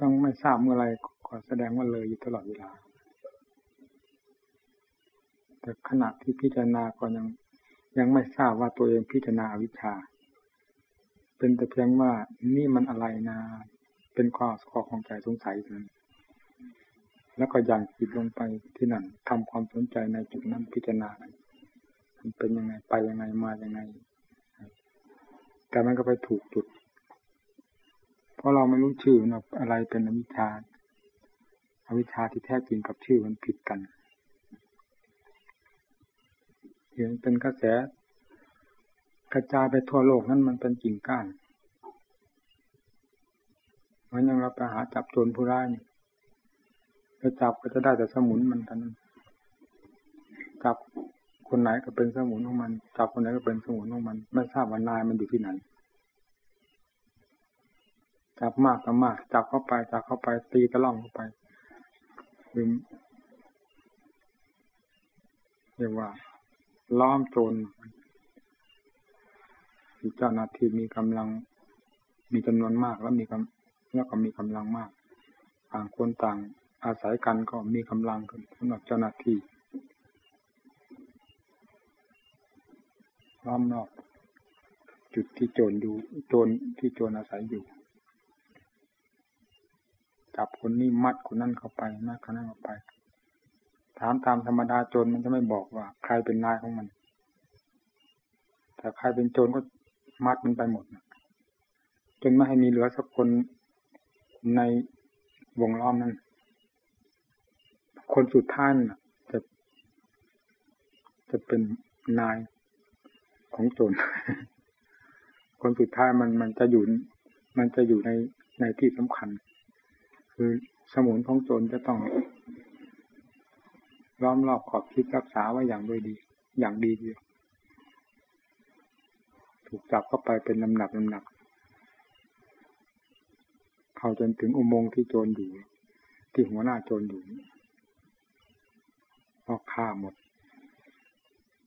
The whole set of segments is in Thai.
ต้องไม่ทราบเมื่อไรก็แสดงว่าเลยอยู่ตลอดเวลา แต่ขณะที่พิจารณาก็ยังยังไม่ทราบว่าตัวเองพิจารณาอวิชชา เป็นแต่เพียงว่านี่มันอะไรนะ เป็นข้อข้อของใจสงสัยนั้นแล้วก็ยังจิตลงไปที่นั่นทำความสนใจในจุดนั้นพิจารณามันเป็นยังไงไปยังไงมายังไง แต่มันก็ไปถูกจุด เพราะเราไม่รู้ชื่อนะอะไรเป็นอวิชชาอวิชชาที่แท้จริงกับชื่อมันผิดกันเห็นเป็นกระแสกระจายไปทั่วโลกนั้นมันเป็นกิ่งก้านมือนย่างเราไปหาจับโจรผู้ร้ายนี่ไปจับก็จะได้แต่สมุนมันกันจับคนไหนก็เป็นสมุนของมัน จับคนไหนก็เป็นสมุนของมัน ไม่ทราบว่านายมันอยู่ที่ไหน จับมากก็มาก จับเข้าไป จับเข้าไป ตีตะล่องเข้าไปหรือเรียกว่า ล้อมโจรเจ้าหน้าที่มีกำลัง มีจำนวนมากแล้วมีกำแล้วก็มีกำลังมาก ต่างคนต่าง อาศัยกันก็มีกำลังกันสำหรับเจ้าหน้าที่ล้อมนอกจุดที่โจรอยู่โจรที่โจรอาศัยอยู่ จับคนนี้มัดคนนั้นเข้าไปมัดคนนั้นเข้าไป ถามตามธรรมดาโจรมันจะไม่บอกว่า ใครเป็นนายของมัน แต่ใครเป็นโจรก็มัดมันไปหมดจนไม่ให้มีเหลือสักคนในวงล้อมนั้น คนสุดท้ายน่ะ จะ จะเป็นนายของโจรคนสุดท้ายมันมันจะอยู่ มันจะอยู่ในในที่สำคัญ คือสมุนของโจรจะต้องล้อมรอบขอบคิดรักษาไว้อย่างด้วยดี อย่างดีเดียว ถูกจับเข้าไปเป็นลำดับลำดับเข้าจนถึงอุโมงค์ที่โจรอยู่ ที่หัวหน้าโจรอยู่ก็ฆ่าหมด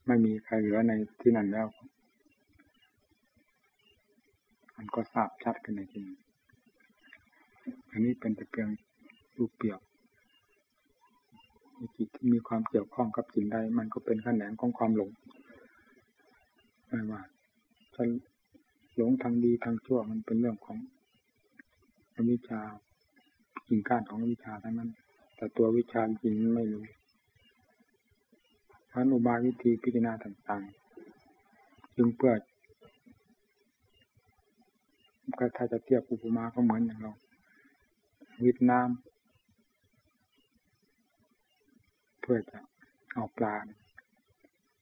ไม่มีใครเหลือในที่นั่นแล้ว มันก็ทราบชัดกันในที่นี้ อันนี้เป็นแต่เพียงรูปเปรียบจิตที่มีความเกี่ยวข้องกับสิ่งใดมันก็เป็นขแขนงของความหลงไม่ว่าจะหลงทางดีทางชั่วมันเป็นเรื่องของอวิชชาสิ่งการของวิชาทั้งนั้น แต่ตัววิชาจริงไม่รู้พระอุบายวิธีพิจารณาต่างๆจึงเพื่อถ้าจะเทียบอุปมาก็เหมือนอย่างเรา วิทน้ำเพื่อจะเอาปลา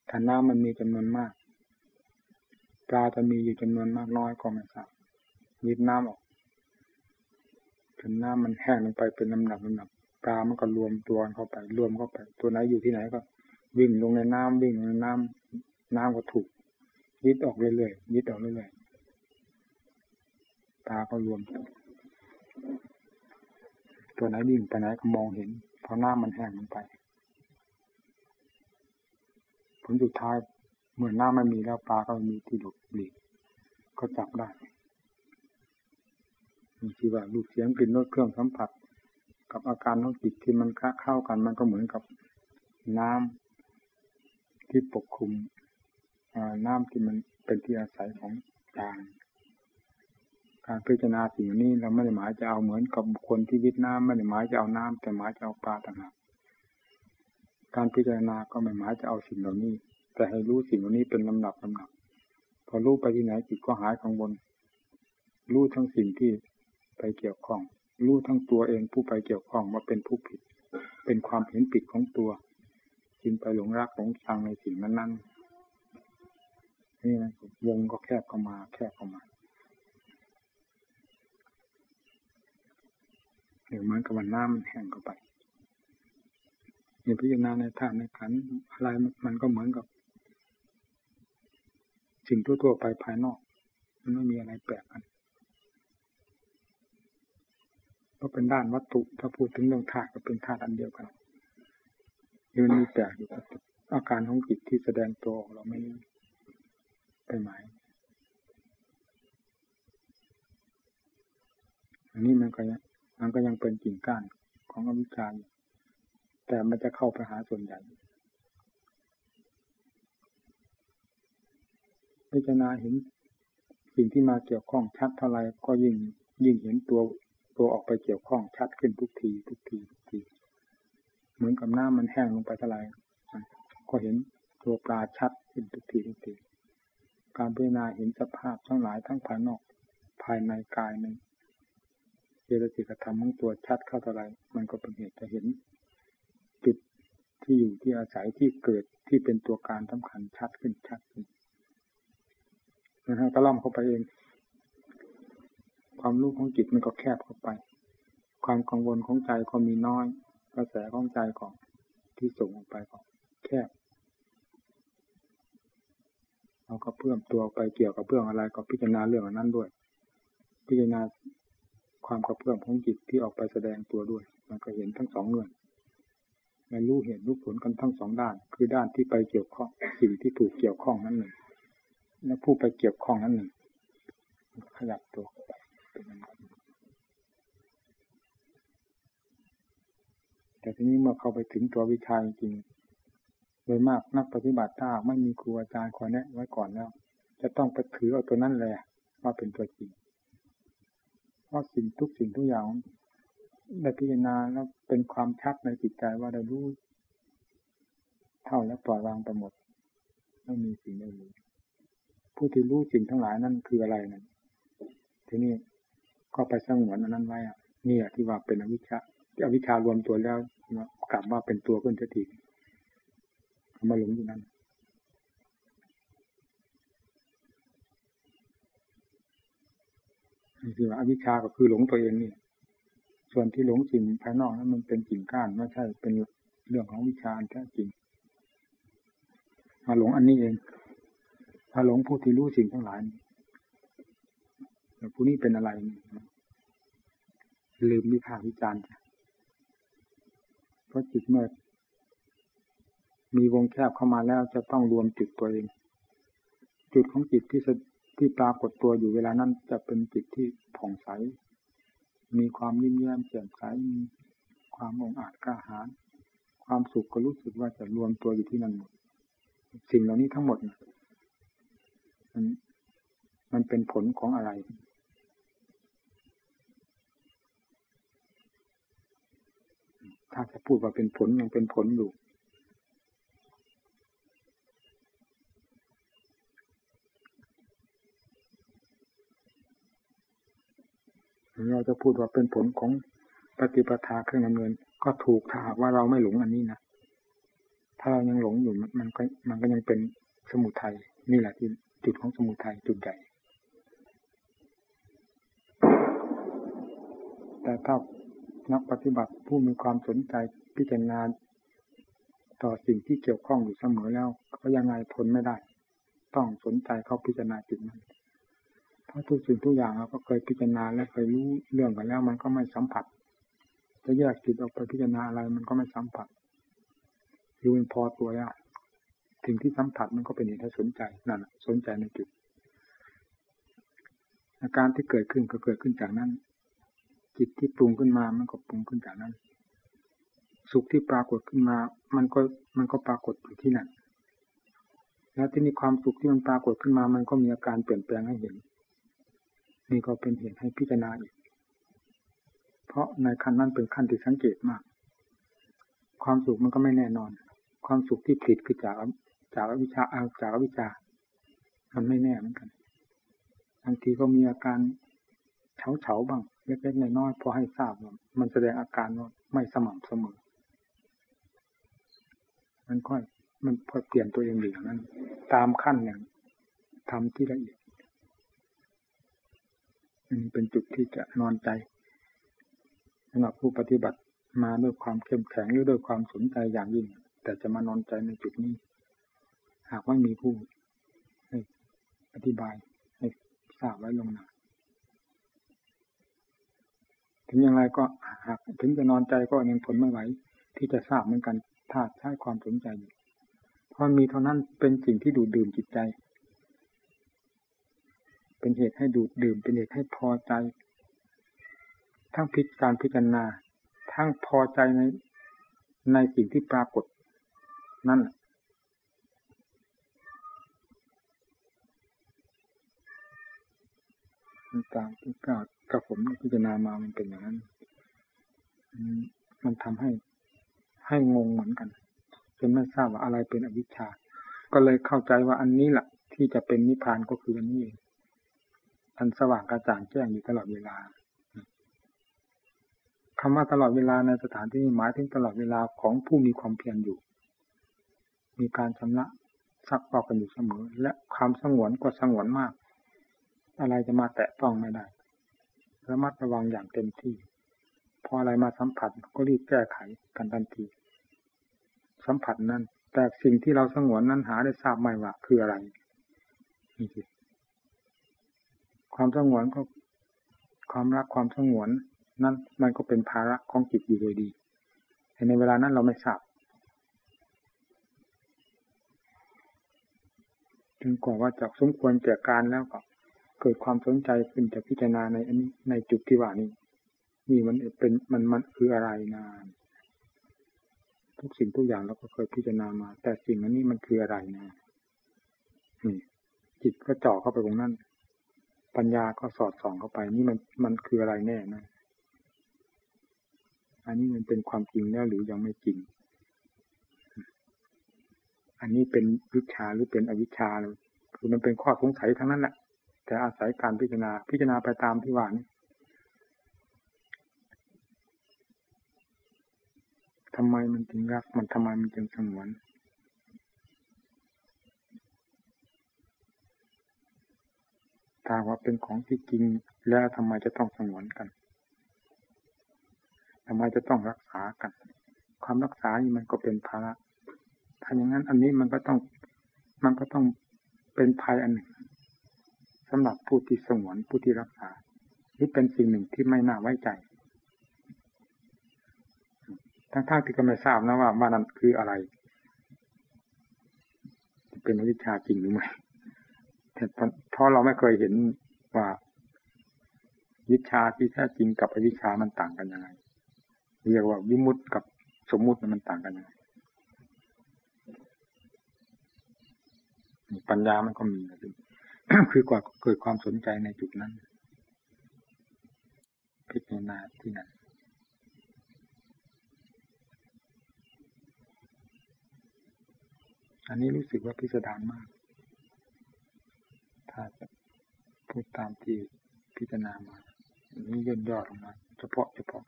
ถ้าน้ำมันมีจำนวนมาก ปลาจะมีอยู่จำนวนมากน้อยก็ไม่ทราบวิทน้ำออกจนน้ำมันแห้งลงไปเป็นลำดับลำดับปลามันก็รวมตัวเข้าไป รวมเข้าไป ตัวไหนอยู่ที่ไหนก็ วิ่งลงในน้ำวิ่งลงในน้ำน้ำก็ถูกยิดออกเรื่อยๆยิดออกเรื่อยๆตาก็รวม ตัวไหนวิ่งไปไหนก็มองเห็นเพราะน้ำมันแห้งลงไป ผลสุดท้ายเมื่อน้ำไม่มีแล้วปลาก็มีที่หลบหลีกก็จับได้มีที่ว่าลูกเสียงกลิ่นรสเครื่องสัมผัส กับอาการของจิตที่มันเข้ากันมันก็เหมือนกับน้ำที่ปกคลุมน้ำที่มันเป็นที่อาศัยของจาง การพิจารณาสิ่งนี้เราไม่ได้หมายจะเอาเหมือนกับคนที่วิทน้ำไม่ได้หมายจะเอาน้ำแต่หมายจะเอาปลาต่างหากการพิจารณาก็ไม่หมายจะเอาสิ่งเหล่านี้ แต่ให้รู้สิ่งเหล่านี้เป็นลำดับลำดับ พอรู้ไปที่ไหนจิตก็หายกังวลรู้ทั้งสิ่งที่ไปเกี่ยวข้องรู้ทั้งตัวเองผู้ไปเกี่ยวข้องว่าเป็นผู้ผิด เป็นความเห็นผิดของตัวจึงไปหลงรักหลงชังในสิ่งนั้นๆนี่นะวงก็แคบเข้ามา แคบเข้ามา เหมือนกับวันน้ำมันแห้งเข้าไปอย่าพิจารณาในธาตุในขันอะไรมันก็เหมือนกับ สิ่งทั่วๆไปภายนอก มันไม่มีอะไรแปลกกันก็เป็นด้านวัตถุถ้าพูดถึงเรื่องธาตุก็เป็นธาตุอันเดียวกันมันมีแปลกอยู่อาการของจิตที่แสดงตัวเราไม่ไปหมายอันนี้มันก็ มันก็ยังเป็นกิ่งก้านของอวิชชาแต่มันจะเข้าไปหาส่วนใหญ่พิจารณาเห็นสิ่งที่มาเกี่ยวข้องชัดเท่าไรก็ยิ่งยิ่งเห็นตัวตัวออกไปเกี่ยวข้องชัดขึ้นทุกทีทุกทีทุกที เหมือนกับน้ำมันแห้งลงไปเท่าไรก็เห็นตัวปลาชัดขึ้นทุกทีทุกที การพิจารณาเห็นสภาพทั้งหลายทั้งภายนอก ภายในกายใน ตสิกธรรมของตัวชัดเข้าเท่าไรมันก็เป็นเหตุจะเห็น จุดที่อยู่ที่อาศัยที่เกิดที่เป็นตัวการสำคัญชัดขึ้นชัดขึ้นนะฮะก็ล่อมเข้าไปเอง ความรู้ของจิตมันก็แคบเข้าไป ความกังวลของใจก็มีน้อย กระแสของใจก็ที่ส่งออกไปก็แคบเราก็เพิ่มตัวไปเกี่ยวกับเรื่องอะไรก็พิจารณาเรื่องนั้นด้วย พิจารณา ความกระเพื่อมของจิตที่ออกไปแสดงตัวด้วย มันก็เห็นทั้งสองเงื่อนในรู้เห็นรู้ผลกันทั้งสองด้าน คือด้านที่ไปเกี่ยวข้องสิ่งที่ถูกเกี่ยวข้องนั้นหนึ่งและผู้ไปเกี่ยวข้องนั้นหนึ่งขยับตัวแต่ทีนี้เมื่อเข้าไปถึงตัววิชาจริงโดยมากนักปฏิบัติถ้าไม่มีครูอาจารย์คอยแนะไว้ก่อนแล้ว จะต้องไปถือเอาตัวนั้นเลยว่าเป็นตัวจริง เพราสิ่งทุกสิ่งทุกอย่างได้พิจารณาแล้วเป็นความชัดในจิตใจว่าได้รู้เท่าและปล่อยวางไปหมดไม่มีสิ่งใดเลยผู้ที่รู้สิ่งทั้งหลายนั่นคืออะไรนั่นทีนี้ก็ไปสงวนอันนั้นไว้อะนี่ที่ว่าเป็นอวิชชาอวิชชารวมตัวแล้วกลับว่าเป็นตัวขึ้นจะทีมาหลงอยู่นั้น นี่คือว่าอวิชชาก็คือหลงตัวเองนี่ส่วนที่หลงสิ่งภายนอกนั้นมันเป็นสิ่งก้านไม่ใช่เป็นเรื่องของวิชาแท้จริงมาหลงอันนี้เองถ้าหลงผู้ที่รู้สิ่งทั้งหลายผู้นี้เป็นอะไรลืมวิพากวิจารณ์เพราะจิตเมื่อมีวงแคบเข้ามาแล้วจะต้องรวมจุดตัวเอง จุดของจิตที่ ที่ปรากฏตัวอยู่เวลานั้น จะเป็นจิตที่ผ่องใส มีความยิ้มแย้มแจ่มใส มีความองอาจกล้าหาญ ความสุขก็รู้สึกว่าจะรวมตัวอยู่ที่นั่นหมด สิ่งเหล่านี้ทั้งหมดมันมันเป็นผลของอะไรถ้าจะพูดว่าเป็นผลยังเป็นผลอยู่ เราจะพูดว่าเป็นผลของปฏิปทาเครื่องดำเนิน ก็ถูกถ้าหากว่าเราไม่หลงอันนี้นะถ้าเรายังหลงอยู่มันก็มันก็ยังเป็นสมุทัยนี่แหละที่จุดของสมุทัยจุดใหญ่แต่ถ้านักปฏิบัติผู้มีความสนใจพิจารณาต่อสิ่งที่เกี่ยวข้องอยู่เสมอแล้ว ก็ยังไงทนไม่ได้ ต้องสนใจเขาพิจารณาจิตนั้น เพราะทุกสิ่งทุกอย่างเราก็เคยพิจารณาและเคยรู้เรื่องกันแล้ว มันก็ไม่สัมผัส จะแยกจิตออกไปพิจารณาอะไรมันก็ไม่สัมผัสรู้เป็นพอตัวแล้วสิ่งที่สัมผัสมันก็เป็นเหตุให้สนใจนั่นสนใจในจุดอาการที่เกิดขึ้นก็เกิดขึ้นจากนั้น จิตที่ปรุงขึ้นมา มันก็ปรุงขึ้นจากนั้น สุขที่ปรากฏขึ้นมา มันก็มันก็ปรากฏอยู่ที่นั่นแล้วที่มีความสุขที่มันปรากฏขึ้นมา มันก็มีอาการเปลี่ยนแปลงให้เห็น นี่ก็เป็นเหตุให้พิจารณาอีก เพราะในขั้นนั้นเป็นขั้นที่สังเกตมาก ความสุขมันก็ไม่แน่นอน ความสุขที่ผิดคือจากจากวิชาอาจากวิชา มันไม่แน่เหมือนกันบางทีก็มีอาการเฉาเฉาบ้างเล็กๆน้อยๆพอให้ทราบว่ามันแสดงอาการว่าไม่สม่ำเสมอ มันค่อยมันพอเปลี่ยนตัวเองอย่างนั้น ตามขั้นอย่างทำที่ละเอียด อันนี้เป็นจุดที่จะนอนใจสำหรับผู้ปฏิบัติมาด้วยความเข้มแข็งหรือด้วยความสนใจอย่างยิ่ง แต่จะมานอนใจในจุดนี้ หากว่ามีผู้ให้อธิบายให้ทราบไว้ลงหนาถึงอย่างไรก็หากถึงจะนอนใจก็ยังทนไม่ไหว ที่จะทราบเหมือนกันถ้าใช้ความสนใจอยู่เพราะมีเท่านั้นเป็นสิ่งที่ดูดดื่มจิตใจ เป็นเหตุให้ดูดดื่ม เป็นเหตุให้พอใจ ทั้งพิการพิจารณา ทั้งพอใจในในสิ่งที่ปรากฏ นั่นตามที่กล่าวกับผมพิจารณามามันเป็นอย่างนั้น มันทำให้ให้งงเหมือนกันจนไม่ทราบว่าอะไรเป็นอวิชชา ก็เลยเข้าใจว่าอันนี้แหละที่จะเป็นนิพพานก็คืออันนี้เอง อันสว่างกระจ่างแจ้งอยู่ตลอดเวลาคำว่าตลอดเวลาในสถานที่นี้หมายถึงตลอดเวลาของผู้มีความเพียรอยู่ มีการชำระซักฟอกกันอยู่เสมอ และความสงวนก็สงวนมาก อะไรจะมาแตะต้องไม่ได้ระมัดระวังอย่างเต็มที่ พออะไรมาสัมผัสก็รีบแก้ไขกันทันที สัมผัสนั้น แต่สิ่งที่เราสงวนนั้นหาได้ทราบไม่ว่าคืออะไรนี่คือ ความสงวนก็ความรักความสงวน นั้นมันก็เป็นภาระของจิตอยู่โดยดีแต่ในเวลานั้นเราไม่ทราบจึงกว่าว่าจะสมควรแก่การแล้วก็เกิดความสนใจขึ้นจะพิจารณาในอันนี้ในจุดที่ว่านี้นี่มันเป็นมันมันคืออะไรนานทุกสิ่งทุกอย่างเราก็เคยพิจารณามา แต่สิ่งอันนี้มันคืออะไรนะนี่จิตก็เจาะเข้าไปตรงนั้น ปัญญาก็สอดส่องเข้าไป นี่มันมันคืออะไรแน่นะอันนี้มันเป็นความจริงแล้วหรือยังไม่จริง อันนี้เป็นวิชาหรือเป็นอวิชาเลยคือมันเป็นข้อสงสัยทั้งนั้นแหละแต่อาศัยการพิจารณาพิจารณาไปตามที่ว่านี้ทำไมมันจึงรัก มันทำไมมันจึงสงวน ถ้าว่าเป็นของที่จริงแล้วทำไมจะต้องสงวนกันทำไมจะต้องรักษากัน ความรักษานี่มันก็เป็นภาระถ้าอย่างนั้นอันนี้มันก็ต้องมันก็ต้องเป็นภัยอันหนึ่งสำหรับผู้ที่สงวนผู้ที่รักษานี่เป็นสิ่งหนึ่งที่ไม่น่าไว้ใจทั้งๆที่ก็ไม่ทราบนะว่าว่านั้นคืออะไร เป็นวิชาจริงหรือไม่ เพราะเราไม่เคยเห็นว่าวิชาที่แท้จริงกับอวิชามันต่างกันยังไงเรียกว่าวิมุตต์กับสมมุติมันต่างกันยังไงปัญญามันก็มีคือกว่าเกิดความสนใจในจุดนั้นพิจารณาที่นั้นอันนี้รู้สึกว่าพิสดารมาก ถ้าจะพูดตามที่พิจารณามาอันนี้ย่นย่อลงมา เฉพาะเฉพาะ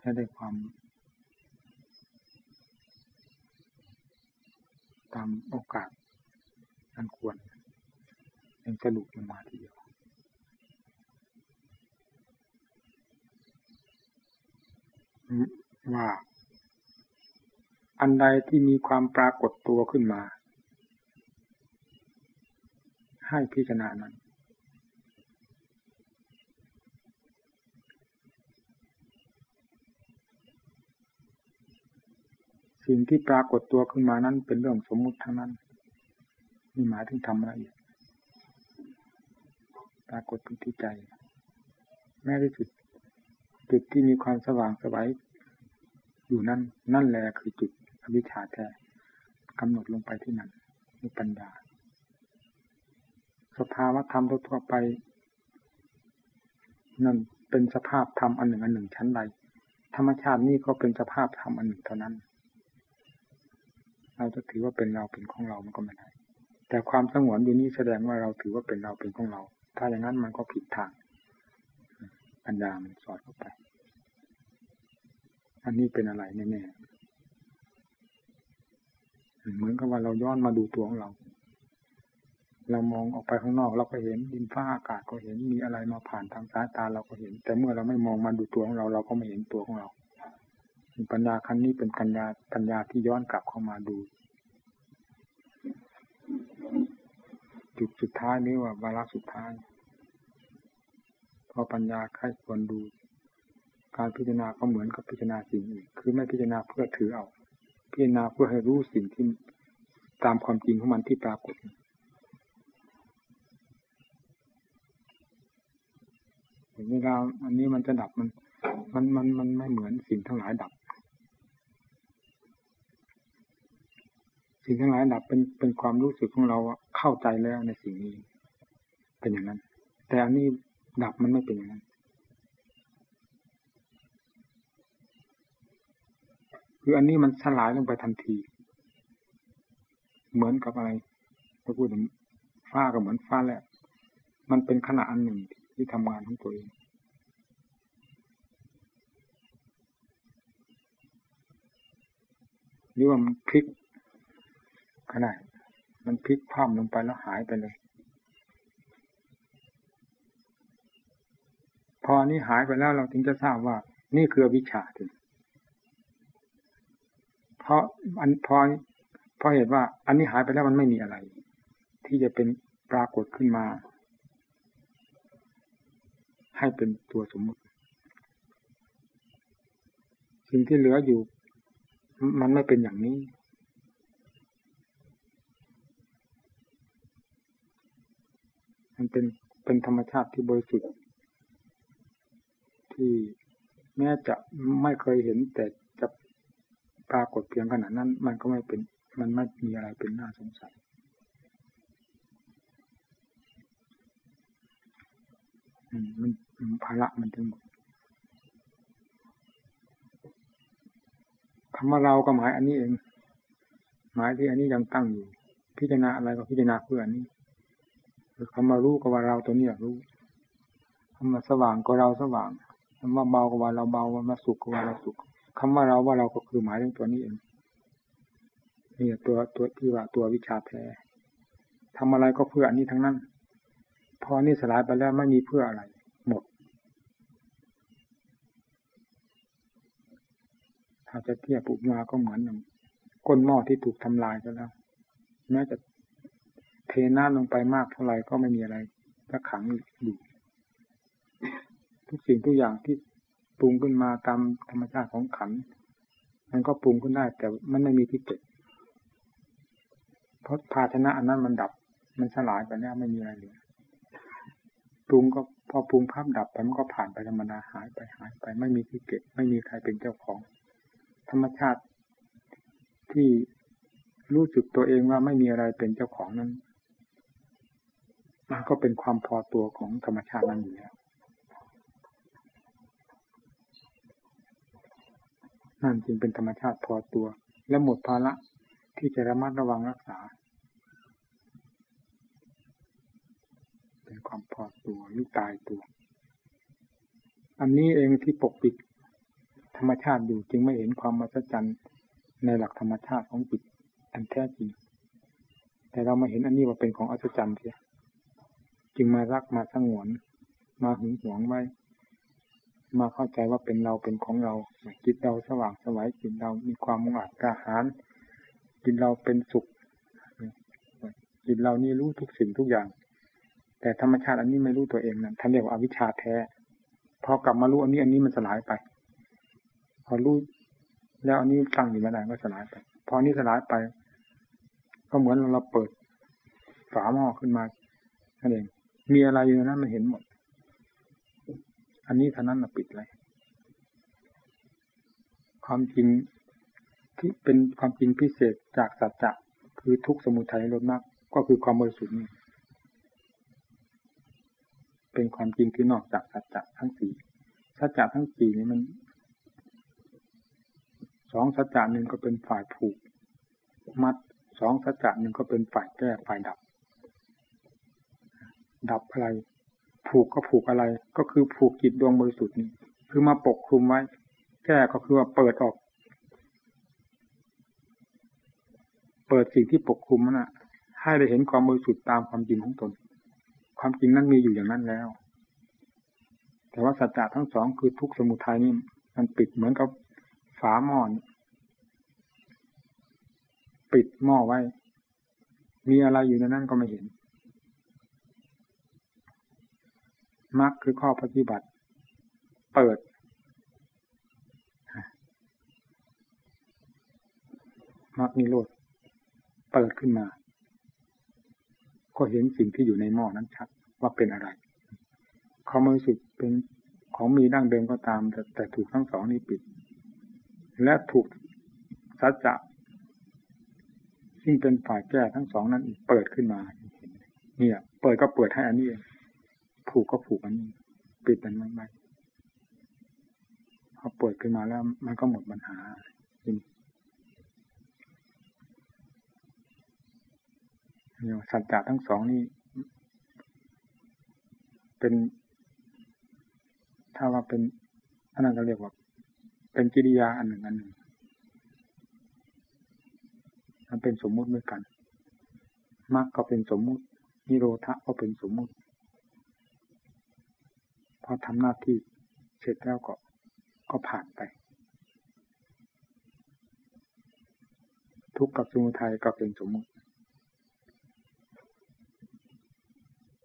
ให้ได้ความตามโอกาสอันควรยังสรุปมาทีเดียวว่า อันใดที่มีความปรากฏตัวขึ้นมา ให้พิจารณานั้น สิ่งที่ปรากฏตัวขึ้นมานั้นเป็นเรื่องสมมุติทั้งนั้นนี่หมายถึงธรรมละเอียดปรากฏเป็นที่ใจ แม้ที่สุดจุดที่มีความสว่างสวัยอยู่นั่น นั่นแหละคือจุดอวิชชาแท้กำหนดลงไปที่นั่นนี่ปัญญา สภาวะธรรมทั่วไป นั่นเป็นสภาพธรรมอันหนึ่งอันหนึ่งชั้นใดธรรมชาตินี่ก็เป็นสภาพธรรมอันหนึ่งเท่านั้น เราจะถือว่าเป็นเราเป็นของเรามันก็ไม่ได้แต่ความสงวนอยู่นี้แสดงว่าเราถือว่าเป็นเราเป็นของเรา ถ้าอย่างนั้นมันก็ผิดทางปัญญามันสอดเข้าไป อันนี้เป็นอะไรแน่ๆเหมือนกับว่าเราย้อนมาดูตัวของเรา เรามองออกไปข้างนอกเราก็เห็นดินฟ้าอากาศก็เห็นมีอะไรมาผ่านทางสายตาเราก็เห็น แต่เมื่อเราไม่มองมาดูตัวของเราเราก็ไม่เห็นตัวของเราปัญญาครั้งนี้เป็นปัญญาปัญญาที่ย้อนกลับเข้ามาดู จุดสุดท้ายนี้ว่าวาระสุดท้ายพอปัญญาใครควรดู การพิจารณาก็เหมือนกับพิจารณาสิ่งอื่นคือไม่พิจารณาเพื่อถือเอา พิจารณาเพื่อให้รู้สิ่งที่ตามความจริงของมันที่ปรากฏ เวลาอันนี้มันจะดับมัน มันมันมันไม่เหมือนสิ่งทั้งหลายดับ สิ่งทั้งหลายดับเป็นเป็นความรู้สึกของเราเข้าใจแล้วในสิ่งนี้ เป็นอย่างนั้น แต่อันนี้ดับมันไม่เป็นอย่างนั้นคืออันนี้มันสลายลงไปทันที เหมือนกับอะไรถ้าพูดถึงฟ้าก็เหมือนฟ้าแหลบมันเป็นขณะอันหนึ่ง ที่ทำงานของตัวเองหรือว่ามันพลิกขนาดมันพลิกคว่ำลงไปแล้วหายไปเลย พอนี้หายไปแล้วเราถึงจะทราบว่า นี่คือวิชาถึงเพราะอันพอเพราะเหตุว่า อันนี้หายไปแล้วมันไม่มีอะไร ที่จะเป็นปรากฏขึ้นมา ให้เป็นตัวสมมติ สิ่งที่เหลืออยู่ มันไม่เป็นอย่างนี้ มันเป็นเป็นธรรมชาติที่บริสุทธิ์ ที่แม้จะไม่เคยเห็นแต่จะปรากฏเพียงขนาดนั้น มันก็ไม่เป็น มันไม่มีอะไรเป็นน่าสงสัยมัน ภาระมันทั้งหมดคำว่าเราก็หมายอันนี้เอง หมายที่อันนี้ยังตั้งอยู่ พิจารณาอะไรก็พิจารณาเพื่ออันนี้คำว่ารู้ก็ว่าเราตัวนี้รู้คำว่าสว่างก็เราสว่างคำว่าเบาก็ว่าเราเบาคำว่าสุขก็ว่าเราสุขคำว่าเราว่าเราก็คือหมายถึงตัวนี้เองนี่ตัวตัวที่ว่าตัววิชาแท้ทำอะไรก็เพื่ออันนี้ทั้งนั้น พอนี่สลายไปแล้วไม่มีเพื่ออะไร หมด ถ้าจะเทียบปุบมาก็เหมือนอย่งก้นหม้อที่ถูกทำลายไปแล้ว แม้จะเทน้ำลงไปมากเท่าไหร่ก็ไม่มีอะไรก็ขังอยู่ทุกสิ่งทุกอย่างที่ปรุงขึ้นมาตามธรรมชาติของขัน มันก็ปรุงขึ้นได้ แต่มันไม่มีที่เก็บเพราะภาชนะอันนั้นมันดับ มันสลายไปแล้วไม่มีอะไรเหลือปรุงก็พอปรุงภาพดับไปมันก็ผ่านไปธรรมดาหายไปหายไป ไม่มีที่เก็บ ไม่มีใครเป็นเจ้าของ ธรรมชาติที่รู้สึกตัวเองว่าไม่มีอะไรเป็นเจ้าของนั้นมันก็เป็นความพอตัวของธรรมชาตินั้นอยู่แล้วนั่นจึงเป็นธรรมชาติพอตัว และหมดภาระที่จะระมัดระวังรักษา เป็นความพอตัวหรือตายตัว อันนี้เองที่ปกปิด ธรรมชาติอยู่จึงไม่เห็นความมหัศจรรย์ในหลักธรรมชาติของจิตอันแท้จริง แต่เรามาเห็นอันนี้ว่าเป็นของอัศจรรย์เสียจึงมารักมาสงวน มาหึงหวงไว้ มาเข้าใจว่าเป็นเราเป็นของเราจิตเราสว่างสวัยจิตเรามีความมุ่งอัดกระหารจิตเราเป็นสุขจิตเรานี่รู้ทุกสิ่งทุกอย่าง แต่ธรรมชาติอันนี้ไม่รู้ตัวเองนะท่านเรียกว่าอวิชชาแท้พอกลับมารู้อันนี้อันนี้มันสลายไป พอรู้แล้วอันนี้ตั้งอยู่ไม่ได้ก็สลายไปพอนี้สลายไป ก็เหมือนเราเปิด ฝาหม้อขึ้นมานั่นเองมีอะไรอยู่นั้นมันเห็นหมด อันนี้เท่านั้นเราปิดเลยความจริงที่เป็นความจริงพิเศษจากสัจจะคือทุกสมุทัยลดมากก็คือความบริสุทธิ์นี่เป็นความจริงที่นอกจากสัจจะทั้งสี่สัจจะทั้งสี่นี้มัน สองสัจจะหนึ่งก็เป็นฝ่ายผูก มัดสองสัจจะหนึ่งก็เป็นฝ่ายแก้ฝ่ายดับ ดับอะไร ผูกก็ผูกอะไร ก็คือผูกจิตดวงบริสุทธิ์นี้ คือมาปกคลุมไว้ แก้ก็คือว่าเปิดออก เปิดสิ่งที่ปกคลุมนั่นให้ได้เห็นความบริสุทธิ์ตามความจริงของตน ความจริงนั้นมีอยู่อย่างนั้นแล้ว แต่ว่าสัจจะทั้งสองคือทุกสมุทัยนี่มันปิดเหมือนกับ ฝาหม้อปิดหม้อไว้ มีอะไรอยู่ในนั้นก็ไม่เห็นมรรคคือข้อปฏิบัติ เปิด มรรคนิโรธเปิดขึ้นมา ก็เห็นสิ่งที่อยู่ในหม้อนั้นชัดว่าเป็นอะไรความรู้สึกเป็นของมีดั้งเดิมก็ตาม แต่แต่ถูกทั้งสองนี้ปิด และถูกสัจจะซึ่งเป็นฝ่ายแก้ทั้งสองนั้นเปิดขึ้นมาเนี่ย เปิดก็เปิดให้อันนี้เองผูกก็ผูกอันนี้ปิดอันนั้นไปพอเปิดขึ้นมาแล้ว มันก็หมดปัญหาจริงเนี่ยสัจจะทั้งสองนี้เป็น ถ้าว่าเป็นอันนั้นก็เรียกว่า เป็นกิริยาอันหนึ่งอันหนึ่ง มันเป็นสมมุติด้วยกันมรรคก็เป็นสมมุติ นิโรธก็เป็นสมมุติ พอทำหน้าที่เสร็จแล้วก็ก็ผ่านไป ทุกข์กับสมุทัยก็เป็นสมมุติ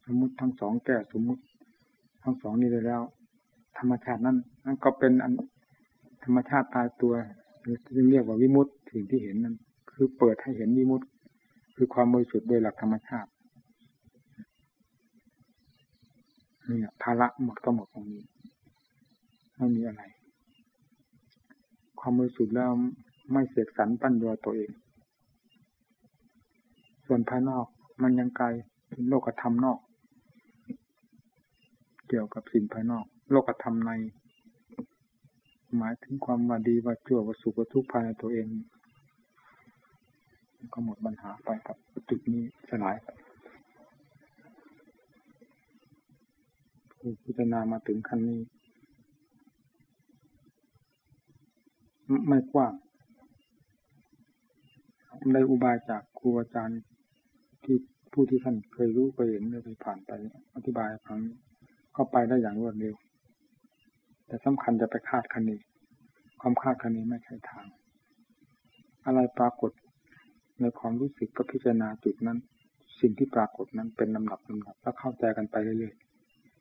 สมมุติทั้งสองแก่สมมุติ ทั้งสองนี้เลยแล้ว ธรรมชาตินั้นนั่นก็เป็นอัน รรมชาติตายตัวจึงเรียกว่าวิมุตติสิ่งที่เห็นนั้น คือเปิดให้เห็นวิมุตคือความบริสุทธิ์โดยหลักธรรมชาตินี่ภาระหมดก็หมดตรงนี้ไม่มีอะไร ความบริสุทธิ์แล้วไม่เสกสรรปั้นยัวตัวเอง ส่วนภายนอกมันยังไกลโลกธรรมนอก เกี่ยวกับสิ่งภายนอก โลกธรรมใน หมายถึงความว่าดีว่าชั่วว่าสุขว่าทุกข์ภายในตัวเอง ก็หมดปัญหาไปกับจุดนี้สลายไปผู้พิจารณามาถึงขั้นนี้ ไม่กว้างได้อุบายจากครูอาจารย์ที่ผู้ที่ท่านเคยรู้เคยเห็นเคยผ่านไป อธิบายครั้งเข้าไปได้อย่างรวดเร็ว แต่สำคัญจะไปคาดคะเนความคาดคะเนไม่ใช่ทาง อะไรปรากฏในความรู้สึกก็พิจารณาจุดนั้น สิ่งที่ปรากฏนั้นเป็นลำดับลำดับแล้วเข้าใจกันไปเรื่อย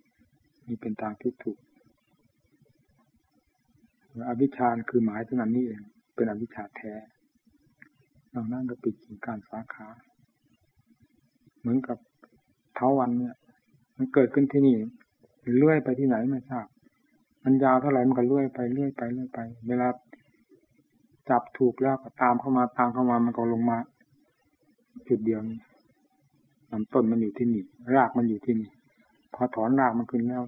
ๆนี่เป็นทางที่ถูกอวิชชาคือหมายถึงอันนี้เองเป็นอวิชชาแท้เรานั่งก็ปิดกิ่งการสาขา เหมือนกับเท้าวันเนี่ย มันเกิดขึ้นที่นี่เลื่อยไปที่ไหนไม่ทราบ มันยาวเท่าไหร่มันก็เลื่อยไปเลื่อยไปเลื่อยไป เวลาจับถูกแล้วก็ตามเข้ามาตามเข้ามามันก็ลงมา จุดเดียวนี้ลำต้นมันอยู่ที่นี่ รากมันอยู่ที่นี่ พอถอนรากมันขึ้นแล้ว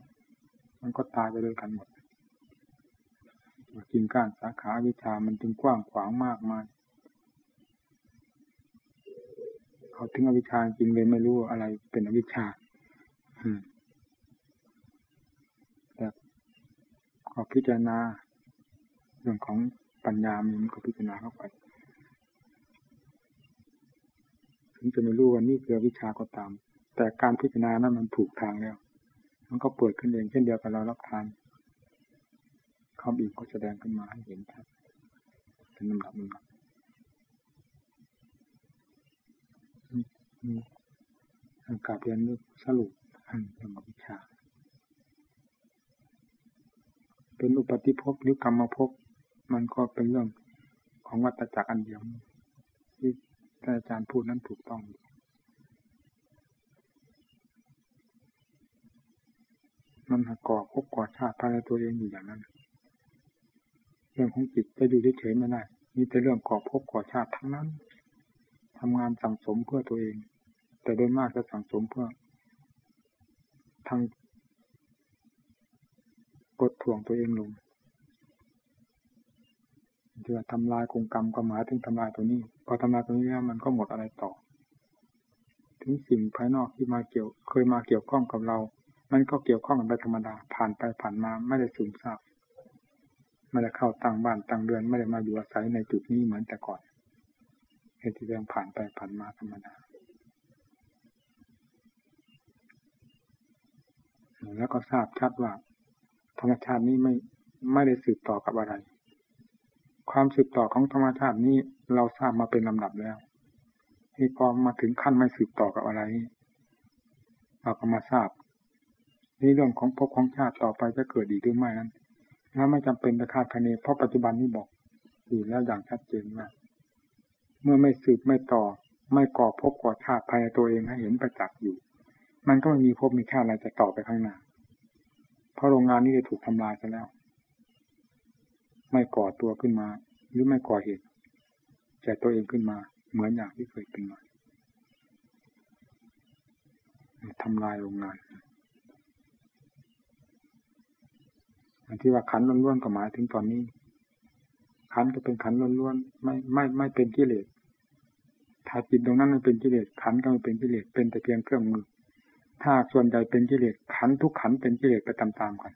มันก็ตายไปด้วยกันหมดกิ่งก้านสาขาวิชามันจึงกว้างขวางมากมายเขาถึงอวิชาจริงเลยไม่รู้อะไรเป็นอวิชาแต่ ขอพิจารณาเรื่องของปัญญามันก็พิจารณาเข้าไปถึงจะไม่รู้ว่านี่คือวิชาก็ตาม แต่การพิจารณานั้นมันถูกทางแล้ว มันก็เปิดขึ้นเองเช่นเดียวกับเรารับทานคำอีกก็แสดงขึ้นมาให้เห็นชัดเป็นลำดับลำดับกาเรียนสรุปอันธรรมวิชา เป็นอุปติภพหรือกรรมภพมันก็เป็นเรื่องของวัตจักรอันเดียวที่อาจารย์พูดนั้นถูกต้องมันก่อพบก่อชาติภายในตัวเองอยู่อย่างนั้น เรื่องของจิตจะอยู่เฉยไม่ได้มีแต่เรื่องก่อพบก่อชาติทั้งนั้นทำงานสั่งสมเพื่อตัวเอง แต่โดยมากจะสั่งสมเพื่อ ทาง กดถ่วงตัวเองลงที่ว่าทำลายกงกรรมก็หมายถึงทำลายตัวนี้ พอทำลายตัวนี้แล้วมันก็หมดอะไรต่อ ถึงสิ่งภายนอกที่มาเกี่ยว เคยมาเกี่ยวข้องกับเรา มันก็เกี่ยวข้องกันไปธรรมดา ผ่านไปผ่านมาไม่ได้สูญทราบไม่ได้เข้าตั้งบ้านตั้งเรือนไม่ได้มาอยู่อาศัยในจุดนี้เหมือนแต่ก่อนเหตุที่เรื่องผ่านไปผ่านมาธรรมดาแล้วก็ทราบชัดว่า ธรรมชาตินี้ไม่ไม่ได้สืบต่อกับอะไร ความสืบต่อของธรรมชาตินี้เราทราบมาเป็นลำดับแล้วที่พอมาถึงขั้นไม่สืบต่อกับอะไร เราก็มาทราบนี่เรื่องของภพของชาติต่อไปจะเกิดดีหรือไม่นั้นถ้าไม่จำเป็นจะคาดคะเนเพราะปัจจุบันนี้บอกอยู่แล้วอย่างชัดเจนว่าเมื่อไม่สืบไม่ต่อ ไม่ก่อภพก่อชาติภายในตัวเองให้เห็นประจักษ์อยู่ มันก็ไม่มีภพมีชาติอะไรจะต่อไปข้างหน้า เพราะโรงงานนี้ได้ถูกทำลายไปแล้ว ไม่ก่อตัวขึ้นมา หรือไม่ก่อเหตุแก่ตัวเองขึ้นมา เหมือนอย่างที่เคยเป็นมาทำลายโรงงานอันที่ว่าขันล้วนๆก็หมายถึงตอนนี้ ขันก็เป็นขันล้วนๆไม่ไม่ไม่เป็นกิเลสถ้าจิตตรงนั้นมันเป็นกิเลสขันก็ไม่เป็นกิเลสเป็นแต่เพียงเครื่องมือ ถ้าส่วนใหญ่เป็นกิเลสขันทุกขันเป็นกิเลสไปตามๆกัน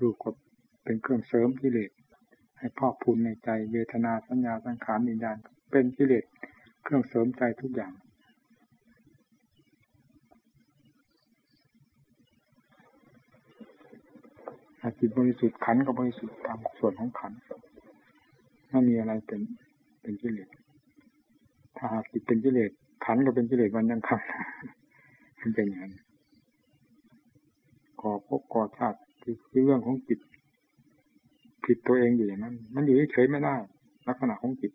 รูปก็เป็นเครื่องเสริมกิเลสให้พอกพูนในใจเวทนาสัญญาสังขารวิญญาณเป็นกิเลสเครื่องเสริมใจทุกอย่างจิตบริสุทธิ์ขันก็บริสุทธิ์ตามส่วนของขันไม่มีอะไรเป็นเป็นกิเลส ถ้าหากจิตเป็นกิเลสขันก็เป็นกิเลสวันยังคำมันเป็นอย่างนั้นก่อพบก่อชาติคือเรื่องของจิตผิดตัวเองอยู่อย่างนั้น มันอยู่เฉยไม่ได้ ลักษณะของจิต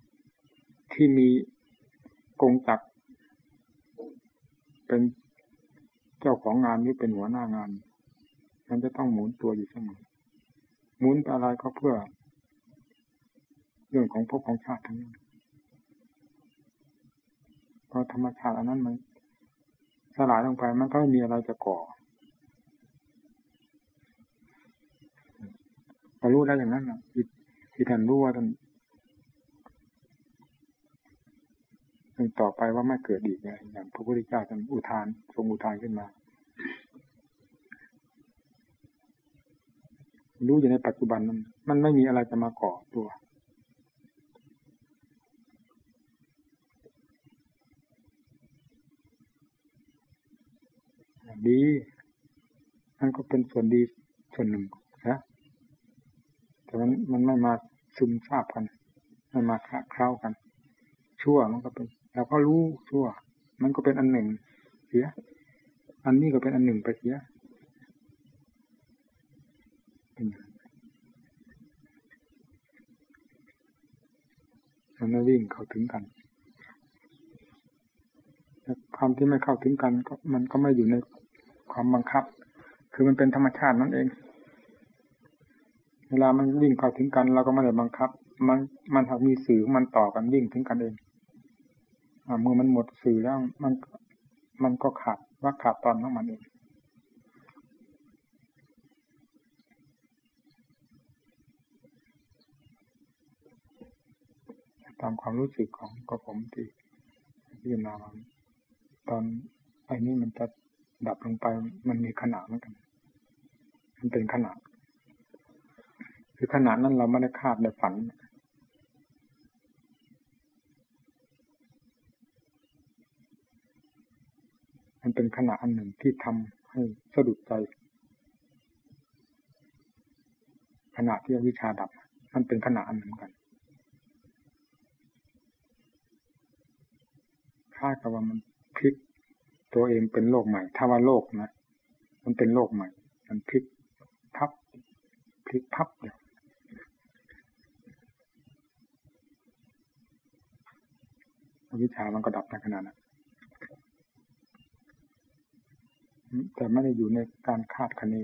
ที่มีกงจักเป็นเจ้าของงานหรือเป็นหัวหน้างาน มันจะต้องหมุนตัวอยู่เสมอหมุนอะไรก็เพื่อ เรื่องของภพของชาติทั้งนั้น พอธรรมชาติอันนั้นมันสลายลงไปมันก็ไม่มีอะไรจะก่อพอรู้ได้อย่างนั้นนะที่ท่านรู้ว่าท่านต่อไปว่าไม่เกิดอีกเลยอย่างพระพุทธเจ้าท่านอุทานทรงอุทานขึ้นมารู้อยู่ในปัจจุบันนั้นมันไม่มีอะไรจะมาก่อตัว ดีมันก็เป็นส่วนดีส่วนหนึ่งนะแต่มันมันไม่มาซึมซาบกันไม่มาคลาากัน ชั่วมันก็เป็นเราก็รู้ชั่ว มันก็เป็นอันหนึ่งเสีย อันนี้ก็เป็นอันหนึ่งไปเสียมันไม่วิ่งเข้าถึงกันแต่ความที่ไม่เข้าถึงกันก็มันก็ไม่อยู่ใน ความบังคับ คือมันเป็นธรรมชาตินั่นเอง เวลามันวิ่งเข้าถึงกันเราก็ไม่ได้บังคับ มันมันหากมีสื่อมันต่อกันวิ่งถึงกันเองเมื่อมันหมดสื่อแล้วมันมันก็ขาดว่าขาดตอนของมันเองตามความรู้สึกของกระผมที่พิจารณาตอนไอ้นี้มันจะ ดับลงไปมันมีขนาดเหมือนกัน มันเป็นขนาดคือขนาดนั้นเราไม่ได้คาดในฝัน มันเป็นขณะอันหนึ่งที่ทำให้สะดุดใจ ขณะที่วิชาดับ มันเป็นขณะอันหนึ่งกันค่ากับว่ามันพลิก ตัวเองเป็นโลกใหม่ ถ้าว่าโลกนะ มันเป็นโลกใหม่ มันพลิกพับพลิกพับเดียววิชามันก็ดับในขณะนั้นแต่ไม่ได้อยู่ในการคาดคะเน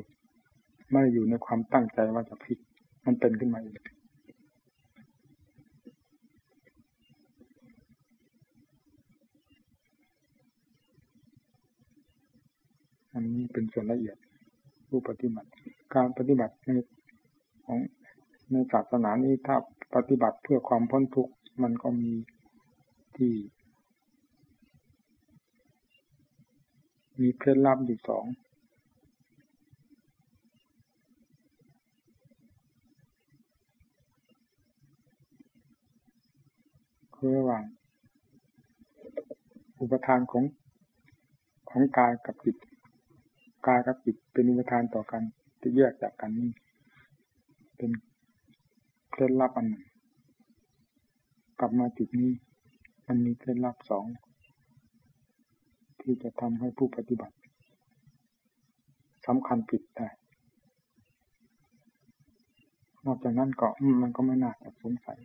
ไม่ได้อยู่ในความตั้งใจว่าจะผิดมันเป็นขึ้นมาเอง อันนี้เป็นส่วนละเอียดผู้ปฏิบัติ การปฏิบัติในของในศาสนานี้ถ้าปฏิบัติเพื่อความพ้นทุกข์มันก็มีที่ มีเคล็ดลับอยู่สองคือระหว่างอุปทานของของกายกับจิต กายกับจิตเป็นอุปทานต่อกันที่แยกจากกันนี่เป็นเคล็ดลับอันหนึ่งกลับมาจุดนี้มันมีเคล็ดลับสองที่จะทำให้ผู้ปฏิบัติสำคัญผิดได้ นอกจากนั้นก็มันก็ไม่น่าจะสงสัย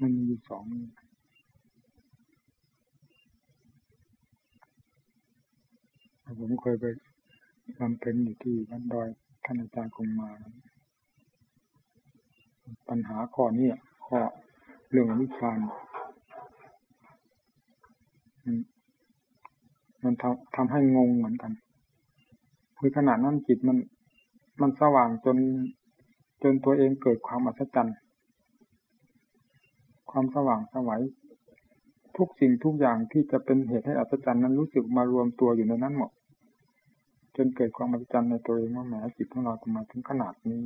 มันมีอยู่สอง ผมเคยไปบำเพ็ญอยู่ที่วัดดอยท่านอาจารย์คงมา ปัญหาข้อนี้ข้อเรื่องอวิชชามันมันทำทำให้งงเหมือนกัน คือขนาดนั้นจิตมันมันสว่างจนจนตัวเองเกิดความอัศจรรย์ความสว่างสวัยทุกสิ่งทุกอย่างที่จะเป็นเหตุให้อัศจรรย์นั้นรู้สึกมารวมตัวอยู่ในนั้นหมด จนเกิดความอัศจรรย์ในตัวเองว่าแหมจิตของเราทำไมถึงขนาดนี้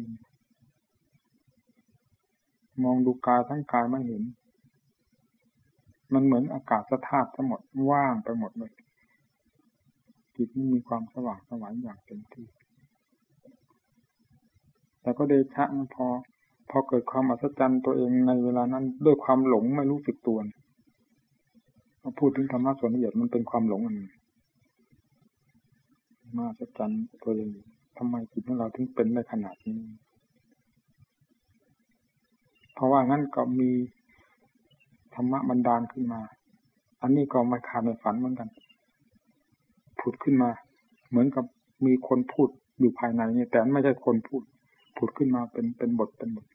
มองดูกายทั้งกายไม่เห็น มันเหมือนอากาศสธาตุทั้งหมดว่างไปหมดเลยจิตนี่มีความสว่างสวายอย่างเต็มที่ แต่ก็เดชะพอ พอเกิดความอัศจรรย์ตัวเองในเวลานั้น ด้วยความหลงไม่รู้สึกตัวพูดถึงธรรมะส่วนละเอียดมันเป็นความหลงอันนึง มาอัศจรรย์ตัวเองทำไมจิตของเราถึงเป็นได้ขนาดนี้เพราะว่างั้นก็มีธรรมะบันดาลขึ้นมา อันนี้ก็ไม่ขาดในฝันเหมือนกันผุดขึ้นมา เหมือนกับมีคนพูดอยู่ภายในนี่แต่ไม่ใช่คนพูดผุดขึ้นมาเป็นเป็นบทเป็นบท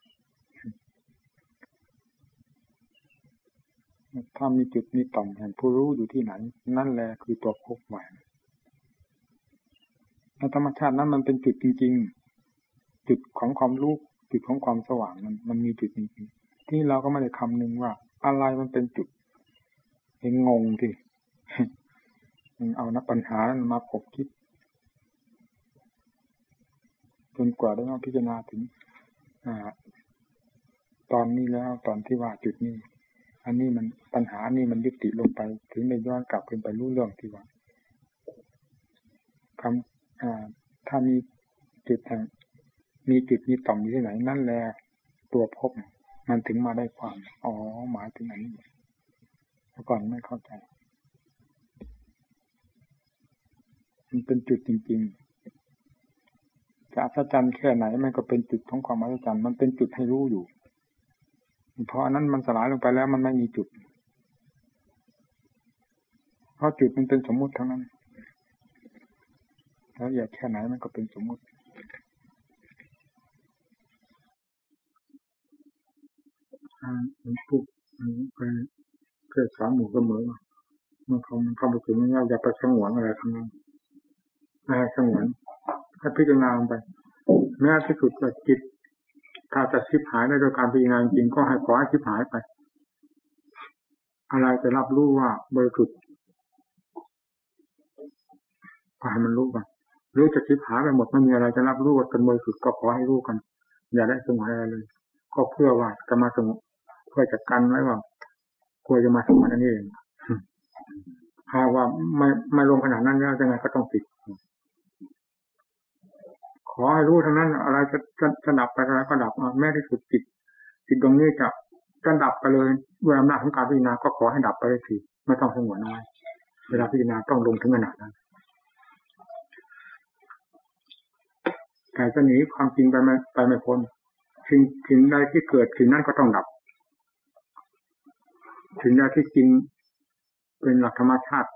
ถ้ามีจุดมีต่อมแห่งผู้รู้อยู่ที่ไหน นั่นแหละคือตัวพบใหม่ ในธรรมชาตินั้นมันเป็นจุดจริง ๆ จุดของความรู้จุดของความสว่างมันมันมีจุดจริงๆที่เราก็ไม่ได้คำนึงว่า อะไรมันเป็นจุดเองงงทีเอานับปัญหามาขบคิดจนกว่าได้มาพิจารณาถึงอตอนนี้แล้วตอนที่ว่าจุดนี้ อันนี้มันปัญหานี่มันยุติลงไป ถึงได้ย้อนกลับขึ้นไปรู้เรื่องที่ว่าคำ ถ้ามีจุดแห่งมีจุดมีต่อมอยู่ที่ไหนนั่นแหละตัวพบมันถึงมาได้ความ อ๋อ หมายถึงอันนี้เมื่อก่อนไม่เข้าใจ มันเป็นจุดจริง ๆ จะอัศจรรย์แค่ไหนมันก็เป็นจุดของความอัศจรรย์ มันเป็นจุดให้รู้อยู่ เพราะอันนั้นมันสลายลงไปแล้วมันไม่มีจุด เพราะจุดมันเป็นสมมุติทั้งนั้น แล้วอยากแค่ไหนมันก็เป็นสมมติมันพูดไปเคยสอนหมู่เสมอเมื่อเขามันเข้าไปถึงว่าอย่าไปสงวนอะไรทั้งนั้นไม่ให้สงวนให้พิจารณาไปแม้ที่สุดก็จิต ถ้าจะชิบหายในโดยการพิจารณาจริงก็ให้ขอให้ชิบหายไป อะไรจะรับรู้ว่าบริสุทธิ์ก็ให้มันรู้กัน รู้จะชิบหาไปหมดไม่มีอะไรจะรับรู้ว่าเป็นบริสุทธิ์ก็ขอให้รู้กัน อย่าได้สงวนอะไรเลย ก็เพื่อว่าจะมาสงเพื่อจะกันไว้ว่าควรจะมาสงวนอันนี้เองหากว่าไม่ไม่ลงขนาดนั้นแล้วยังไงก็ต้องติดขอให้รู้ทั้งนั้น อะไรจะจะจะดับไปอะไรก็ดับแม้ที่สุดจิตจิตตรงนี้จะจะดับไปเลยด้วยอำนาจของการพิจารณาก็ขอให้ดับไปเลยทีไม่ต้องสงวนน้อยเวลาพิจารณาต้องลงถึงขนาดนั้น แต่จะหนีความจริงไปไม่ไปไม่พ้นสิ่งสิ่งใดที่เกิดสิ่งนั้นก็ต้องดับสิ่งใดที่จริงเป็นหลักธรรมชาติ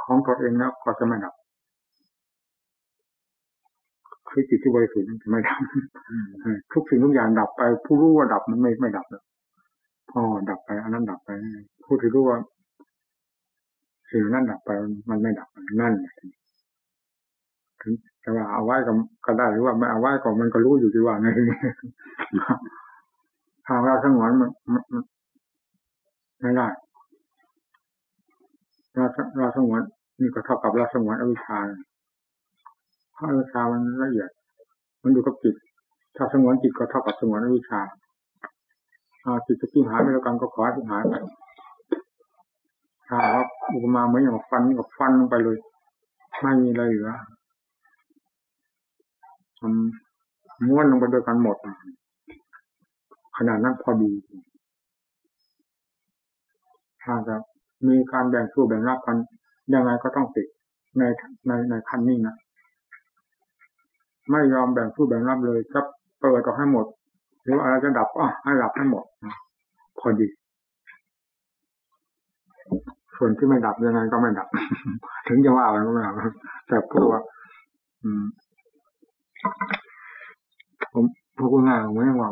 ของตัวเองแล้วก็จะไม่ดับคือจิตที่บริสุทธิ์จะไม่ดับทุกสิ่งทุกอย่างดับไป ผู้รู้ว่าดับมันไม่ไม่ดับแล้วพอดับไปอันนั้นดับไปผู้ที่รู้ว่าสิ่งนั้นดับไปมันไม่ดับนั่น ถึงจะว่าเอาไว้ก็ก็ได้หรือว่าไม่เอาไว้ก็มันก็รู้อยู่ที่ว่าไงทางเราสงวนมันไม่ได้เราเราสงวนนี่ก็เท่ากับเราสงวนอวิชชาพราะวิชามันละเอียด มันอยู่กับจิต ถ้าสงวนจิตก็เท่ากับสงวนวิชาอาจิตจะทิ้งหายไปแล้วกันก็ขอให้ทิ้งหายไปถ้าว่าอุปมาเหมือนอย่างฟันกับฟันลงไปเลย ไม่มีอะไรเหลือ มันม้วนลงไปด้วยกันหมด ขนาดนั้นพอดีถ้าจะมีการแบ่งสู้แบ่งรับกันยังไงก็ต้องติดในในในขั้นนี้นะไม่ยอมแบ่งผู้แบ่งรับเลยจะเปิดออกให้หมด หรืออะไรจะดับอะให้ดับให้หมดพอดี ส่วนที่ไม่ดับยังไงก็ไม่ดับ ถึงจะว่าอะไรก็ไม่ดับแต่พวกอืม ผมพูดง่ายๆไม่ว่า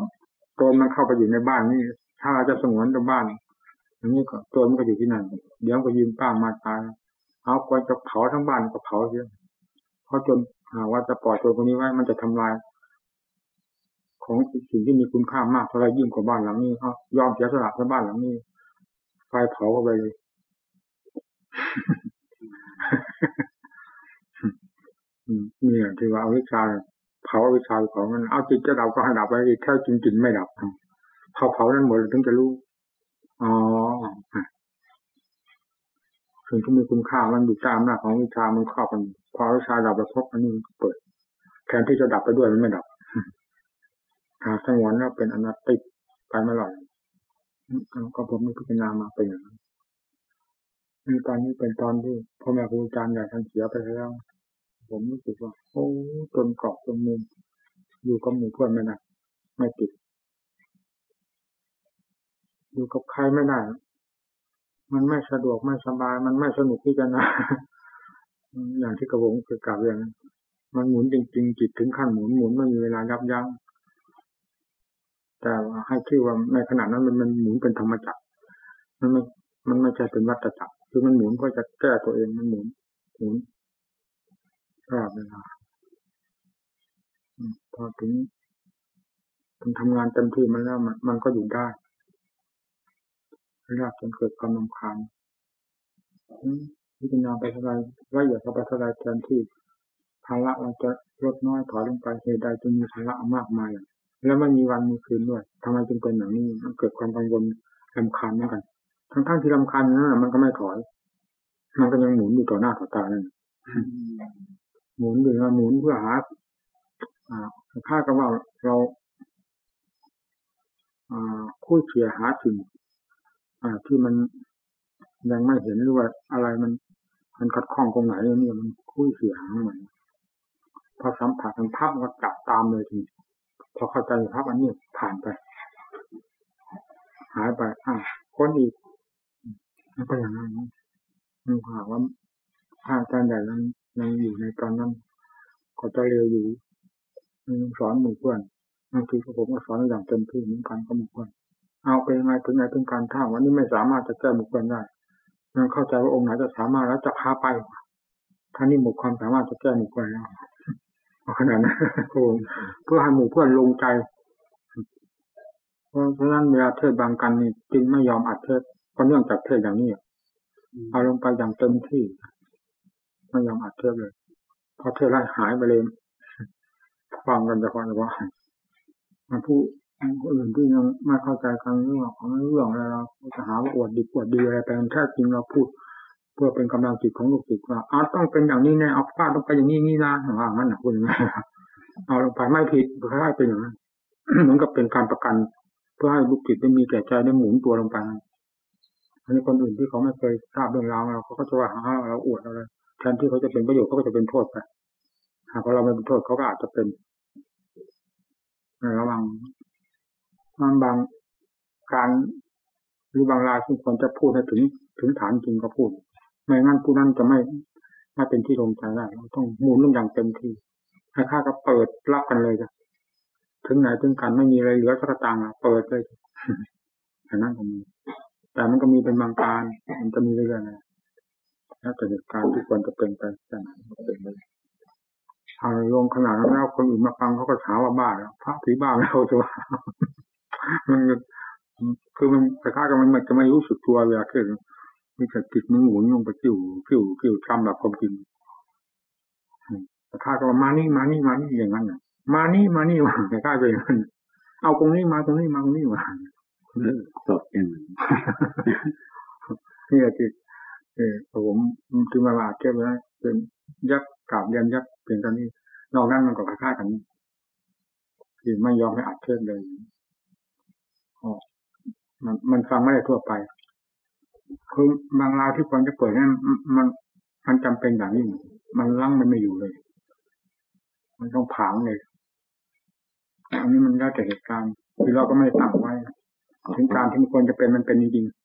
โจรมันเข้าไปอยู่ในบ้านนี่ถ้าเราจะสงวนในบ้านอย่างนี้ก็โจรมันก็อยู่ที่นั่นเดี๋ยวก็ยืมป้างมาตายเอาควรจะเผาทั้งบ้านก็เผาเยอะเพราะจนหาว่าจะปล่อยตัวคนนี้ไว้มันจะทำลาย ของสิ่งที่มีคุณค่ามากเท่าไรยิ่งกว่าบ้านหลังนี้เขายอมเสียสละในบ้านหลังนี้ไฟเผาไปเลยนี่ยที่ว่าเอาวิชา เผาวิชาของมันเอาจิตจะดับก็ให้ดับไปแค่จริงๆไม่ดับเผาเผานั้นหมดถึงจะรู้อ๋อถึงที่มีคุณค่ามันอยู่ตามหน้าของวิชามันครอบมันพอวิชาดับแล้วพบอันนี้เปิดแทนที่จะดับไปด้วยมันไม่ดับหาสงวนแล้วเป็นอนัตติไปไม่หล่อยก็ผมมีพิจารณามาเป็นอย่างนั้นในตอนนี้เป็นตอนที่พ่อแม่ครูอาจารย์ใหญ่ท่านเสียไปแล้ว ผมรู้สึกว่าโอ้จนเกาะจนมุมอยู่กับหมู่เพื่อนไม่ได้ไม่ติด อยู่กับใครไม่ได้ มันไม่สะดวกไม่สบาย มันไม่สนุกที่จะนะอย่างที่กระวงเคยกล่าวอย่างนั้นมันหมุนจริงๆจิตถึงขั้นหมุนหมุนไม่มีเวลายับยั้งแต่ให้ชื่อว่าในขณะนั้นมันมันหมุนเป็นธรรมจักรมันไม่มันไม่ใช่เป็นวัฏจักรคือมันหมุนเพื่อจะแก้ตัวเองมันหมุนหมุน ตลอดเวลาพอถึงถึงทำงานเต็มที่มันแล้วมันมันก็อยู่ได้ยากจนเกิดความลำคาญพิจารณาไปเท่าไรละเอียดเข้าไปเท่าไรแทนที่ภาระเราจะลดน้อยถอยลงไปเหตุใดจึงมีภาระมากมาย แล้วไม่มีวันมีคืนด้วยทำไมจึงเป็นอย่างนี้มันเกิดความกังวลลำคาญเหมือนกันทั้งทั้งที่ลำคาญนั้นมันก็ไม่ถอย มันก็ยังหมุนอยู่ต่อหน้าต่อตานั่น หมุนอยู่นะหมุนเพื่อหาค่ากับว่าเราอคุยเฉียหาสิ่งอ่าที่มันยังไม่เห็นหรือว่าอะไรมันมันขัดข้องตรงไหนนี่มันคุยเฉียหามันพอสัมผัสมันภาพก็จับตามเลยทีพอเข้าใจภาพอันนี้ผ่านไป หายไปอ่าคนอีกมันก็อย่างนั้นมันหากว่าถ้าอาจารย์ใหญ่นั้น ยังอยู่ในตอนนั้น ก็จะเร็วอยู่สอนหมู่เพื่อนบางทีก็ผมก็สอนอย่างเต็มที่เหมือนกันก็หมู่เพื่อนเอาไปยังไงถึงไหนถึงการท่าวันนี้ไม่สามารถจะแก้หมู่เพื่อนได้มันเข้าใจว่าองค์ไหนจะสามารถแล้วจะพาไปท่านี้หมดความสามารถจะแก้หมู่เพื่อนแล้วขนาดนั้นเพื่อให้หมู่เพื่อนลงใจเพราะฉะนั้นเวลาเทศบางกันนี่จึงไม่ยอมอัดเทศก็เนื่องจากเทศอย่างนี้เอาลงไปอย่างเต็มที่ ไม่ยอมอัดเทศเลยพอเทศไล่หายไปเลยฟังกันจะฟังว่ามาผู้คนอื่นที่ยังไม่เข้าใจกันเรื่องของเรื่องอะไรเราจะหาว่าอวดดีอวดดีอะไรไปแท้จริงเราพูด เพื่อเป็นกำลังจิตของลูกศิษย์ว่าอาต้องเป็นอย่างนี้แน่เอาฟาดต้องไปอย่างนี้นี่นะว่างั้นนะคุณเอาลงไปไม่ผิดเพราะให้เป็นอย่างนั้นเหมือนกับเป็นการประกัน เพื่อให้ลูกศิษย์ได้มีแก่ใจได้หมุนตัวลงไปอันนี้คนอื่นที่เขาไม่เคยทราบเรื่องราวเราเขาก็จะว่าหาเราอวดอะไร แทนที่เขาจะเป็นประโยชน์เขาก็จะเป็นโทษไปหากเราไม่เป็นโทษเขาก็อาจจะเป็นระวังมันบางการหรือบางรายที่ควรจะพูดให้ถึงถึงฐานจริงก็พูด ไม่งั้นผู้นั้นจะไม่ไม่เป็นที่ลงใจได้เราต้องมูนอย่างเต็มที่ให้ข้าก็เปิดรับกันเลยจ้ะถึงไหนถึงกันไม่มีอะไรเหลือสักตางค์เปิดเลยแค่นั้นก็มีแต่มันก็มีเป็นบางการ มันจะมีเรื่อยๆนะ แล้วแต่เหตุการณ์ที่ควรจะเป็นไปแค่ไหนเป็นไปทางลงขนาดนั้นแล้วคนอื่นมาฟังเขาก็ถามว่าบ้าแล้วพระผีบ้าแล้วจะว่ามันคือมันคล้ายๆกับมันมันจะไม่รู้สึกตัวเวลาขึ้นมีแต่จิตมันหมุนลงไปกิ่วกิ่วกิ่วทำแบบความจริงคล้ายกับมานี่มานี่มานี่อย่างนั้นมานี่มานี่ว่าคล้ายๆไปอย่างนั้นเอาตรงนี้มาตรงนี้มาตรงนี้ว่าสดอย่างนั้นนี่แหละที่ เออผมถึงเวลาเก็บไว้เป็นยักษ์กาบยันยักเพียงตอนนี้ นอกนั้นมันก็คล้ายๆกันที่ไม่ยอมให้อัดเทศเลยมันมันฟังไม่ได้ทั่วไป คือบางราวที่ควรจะเปิดนั้นมันมันจำเป็นอย่างนี้มันลังมันไม่อยู่เลย มันต้องผางเลยอันนี้มันแล้แต่เหตุการณ์คือเราก็ไม่ตั้งไว้ ถึงการที่มันควรจะเป็นมันเป็นจริงๆ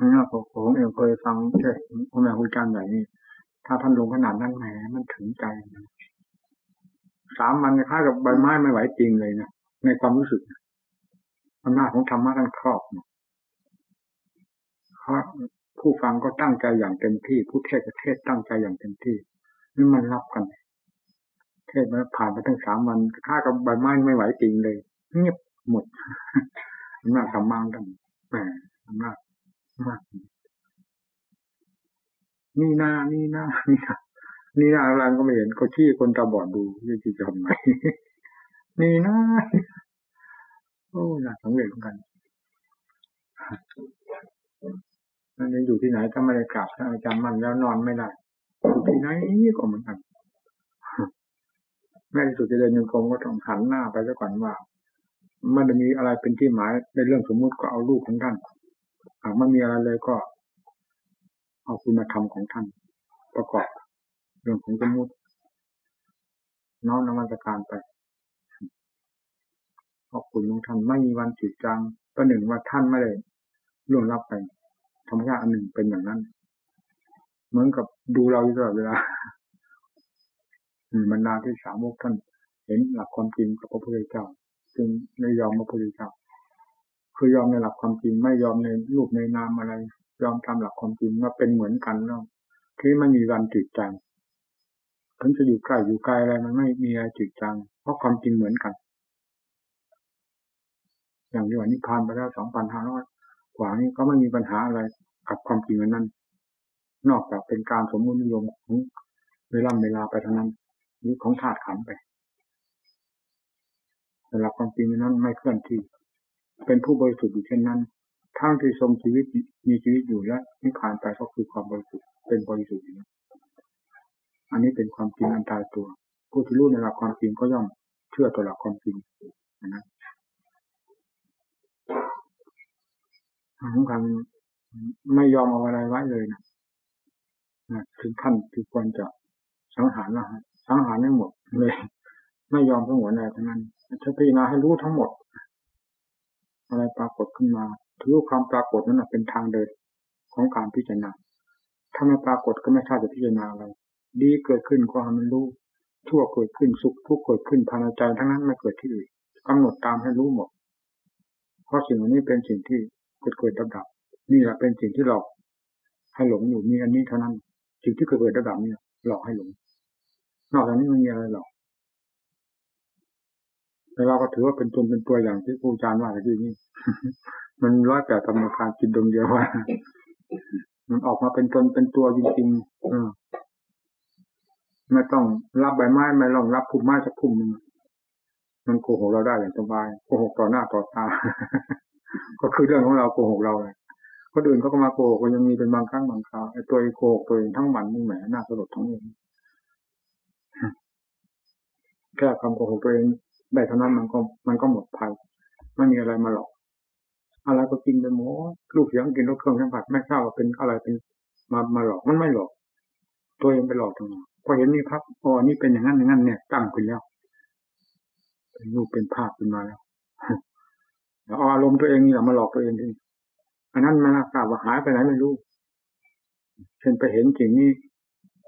นี่ผมผมเองเคยฟังเช่พ่อแม่คุณการใหญ่นี่ถ้าท่านลงขนาดนั้นแหมมันถึงใจนะสามวันค่ากับใบไม้ไม่ไหวจริงเลยนะในความรู้สึกอำนาจของธรรมะท่านครอบเพราะผู้ฟังก็ตั้งใจอย่างเต็มที่ ผู้เทศก็เทศตั้งใจอย่างเต็มที่นี่มันรับกัน เทศมาผ่านไปตั้งสามวันค่ากับใบไม้ไม่ไหวจริงเลย เงียบหมดอำนาจธรรมะกันแหมอำนาจ มากนี่หน้านี่หน้านี่หน้านี่หน้าอะไรก็ไม่เห็นก็ชี้คนตาบอดดูยี่ที่จะทำไงนี่หน้าโอ้หนักสังเวชเหมือนกันมันจะอยู่ที่ไหนถ้าไม่ได้กราบท่าอาจารย์มันแล้วนอนไม่ได้อยู่ที่ไหนก็เหมือนกันแม่ที่สุดจะเดินยังคงก็ต้องหันหน้าไปซะก่อนว่ามันจะมีอะไรเป็นที่หมายในเรื่องสมมุติก็เอาลูกของท่าน หากไม่มีอะไรเลยก็ เอาคุณธรรมของท่านประกอบเรื่องของสมมติน้อมนมัสการไปขอบคุณของท่านไม่มีวันจิตจังประหนึ่งว่าท่านไม่ได้ล่วงรับไปธรรมชาติอันหนึ่งเป็นอย่างนั้น เหมือนกับดูเราอยู่ตลอดเวลาบรรดาที่สามกท่านเห็นหลักความจริงกับพระพุทธเจ้าจึงไม่ยอมพระพุทธเจ้า คือยอมในหลักความจริงไม่ยอมในรูปในนามอะไร ยอมทำหลักความจริงว่าเป็นเหมือนกันแล้วที่ไม่มีวันจืดจางถึงจะอยู่ใกล้อยู่ไกลอะไรมันไม่มีอะไรจืดจางเพราะความจริงเหมือนกัน อย่างที่วันนี้ผ่านไปแล้วสองพันห้าร้อยกว่านี้ก็ไม่มีปัญหาอะไรกับความจริงนั้น นอกจากเป็นการสมมตินิยมของเวลาเวลาไปเท่านั้นหรือของธาตุขันไปแต่หลักความจริงนั้นไม่เคลื่อนที่ เป็นผู้บริสุทธิ์อยู่เช่นนั้น ทั้งที่ทรงชีวิตมีชีวิตอยู่และนิพพานไปก็คือความบริสุทธิ์เป็นบริสุทธิ์อยู่อันนี้เป็นความจริงอันตายตัว ผู้ที่รู้ในหลักความจริงก็ย่อมเชื่อต่อหลักความจริงนะสำคัญไม่ยอมเอาอะไรไว้เลยนะถึงขั้นที่ควรจะสังหารนะฮะสังหารไม่หมดเลย ไม่ยอมทั้งหมดอะไรทั้งนั้นถ้าพิจารณาให้รู้ทั้งหมด อะไรปรากฏขึ้นมาถือความปรากฏนั้นเป็นทางเดินของการพิจารณา ถ้าไม่ปรากฏก็ไม่ทราบจะพิจารณาอะไร ดีเกิดขึ้นก็ให้มันรู้ ชั่วเกิดขึ้นสุขทุกข์เกิดขึ้นภายในใจทั้งนั้นไม่เกิดที่อื่นกำหนดตามให้รู้หมด เพราะสิ่งนี้เป็นสิ่งที่เกิดเกิดดับดับ นี่แหละเป็นสิ่งที่หลอกให้หลงอยู่มีอันนี้เท่านั้น สิ่งที่เกิดเกิดดับดับเนี่ยหลอกให้หลง นอกจากนี้มันมีอะไรหรอก แต่เราก็ถือว่าเป็นตนเป็นตัวอย่างที่ครูอาจารย์ว่าเมื่อกี้นี้ มันร้อยแต่ธรรมทานจิตดงเดียวว่า มันออกมาเป็นตนเป็นตัวจริงๆอไม่ต้องรับใบไม้ไม่ต้องรับพุ่มไม้สักพุ่มนึงมันโกหกเราได้อย่างสบายโกหกต่อหน้าต่อตา ก็คือเรื่องของเราโกหกเราเลยคนอื่นเขาก็มาโกหกยังมีเป็นบางครั้งบางคราวไอ้ตัวโกหกตัวเองทั้งวันนี่แหมน่าสลดทั้งเองแค่คำโกหกตัวเอง ได้เท่านั้นมันก็มันก็หมดภัยไม่มีอะไรมาหลอก อะไรก็กินไปหมดลูกเสียงกินรถเครื่องสัมผัสไม่ทราบว่าเป็นอะไรเป็นมามาหลอกมันไม่หลอก ตัวเองไปหลอกตรงนั้นพอเห็นนี่ครับอ๋อนี่เป็นอย่างนั้นอย่างนั้นเนี่ยตั้งขึ้นแล้วเป็นรูปเป็นภาพขึ้นมาแล้วแล้วอารมณ์ตัวเองนี่แหละมาหลอกตัวเองทีอันนั้นมันทราบว่าหายไปไหนไม่รู้เช่นไปเห็นสิ่งนี้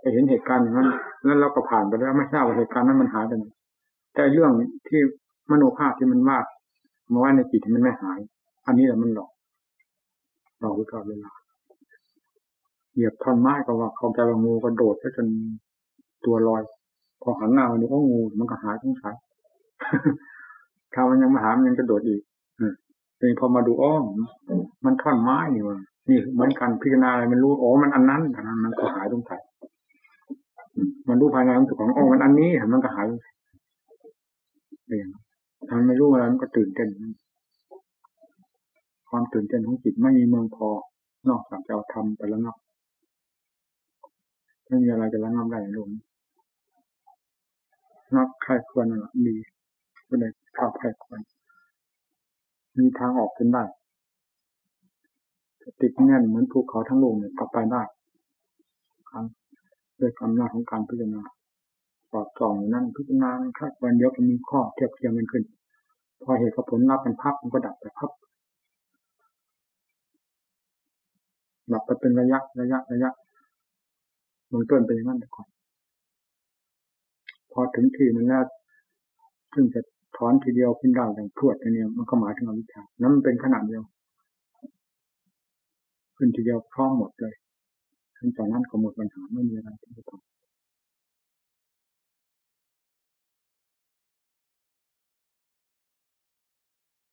ไปเห็นเหตุการณ์อย่างนั้น แล้วเราก็ผ่านไปแล้วไม่ทราบว่าเหตุการณ์นั้นมันหายไปไหน แต่เรื่องที่มโนภาพที่มันวาดมาไว้ในจิตมันไม่หาย อันนี้แหละมันหลอกหลอกตลอดเวลาเหยียบท่อนไม้ก็ว่าเขาใจว่างูกระโดดแล้วจนตัวลอย พอหันหน้ามาดูก็งูมันก็หายทั้งสายถ้ามันยังมาหามันยังกระโดดอีกอืมพอมาดูอ้อมมันท่อนไม้นี่วะนี่เหมือนกันพิจารณาอะไรมันรู้อ๋อมันอันนั้นอันนั้นมันก็หายตรงไหนมันรู้ภายในของตัวของอ๋อมันอันนี้มันก็หาย เองทำไม่รู้อะไรมันก็ตื่นเต้นความตื่นเต้นของจิตไม่มีเมืองพอ นอกจากจะเอาทำไปแล้วนับไม่มีอะไรจะระงับได้ลงนักใครควรมีก็เลยข้าวใครควร มีทางออกขึ้นได้ติดแน่นเหมือนภูเขาทั้งโลกเนี่ยกลับไปได้ด้วยอำนาจของการพิจารณา อดส่องนั่นพิจารณาครับวันเดียวก็มีข้อเทียบเทียงกันขึ้น พอเหตุกับผลรับมันพับมันก็ดับไปพับหลับไปเป็นระยะระยะระยะเบื้องต้นเป็นอย่างนั้นก่อน พอถึงที่มันแล้วซึ่งจะถอนทีเดียวขึ้นได้อย่างพรวดอันนี้มันก็หมายถึงอวิชชานั้นมันเป็นขนาดเดียว ขึ้นทีเดียวคล้องหมดเลยทั้งจากนั้นก็หมดปัญหาไม่มีอะไรที่จะต้อง